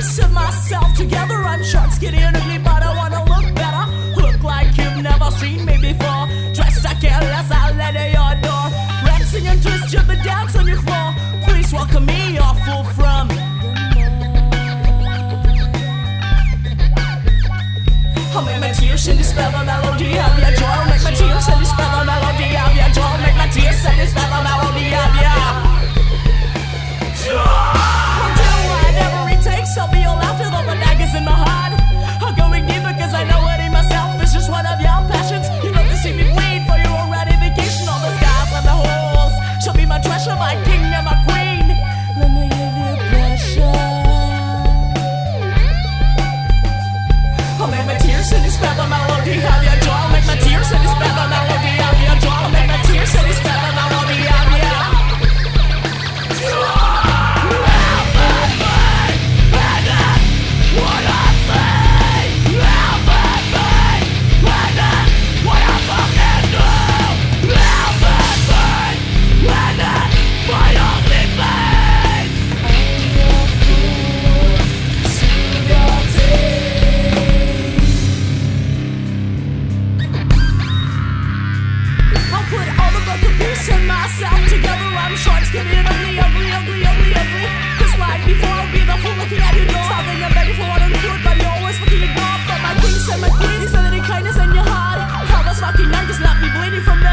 piece myself together. I'm short, skinny, and ugly, but I wanna look better. Look like you've never seen me before. Dressed like careless, I'll let it your door. Rexing and twist, jump and dance on your floor. Please welcome me, your fool from. I'll make my tears and dispel the melody of your joy. I'll make my tears and dispel. myself together. I'm short, skinny, and ugly, ugly, ugly, ugly, ugly. This line before I'll be the fool looking at you, dog. Starving and begging for water and food, but you always fucking ignore. But my kings and my queens, you're kindness in your heart. How this fucking young, just left me bleeding from the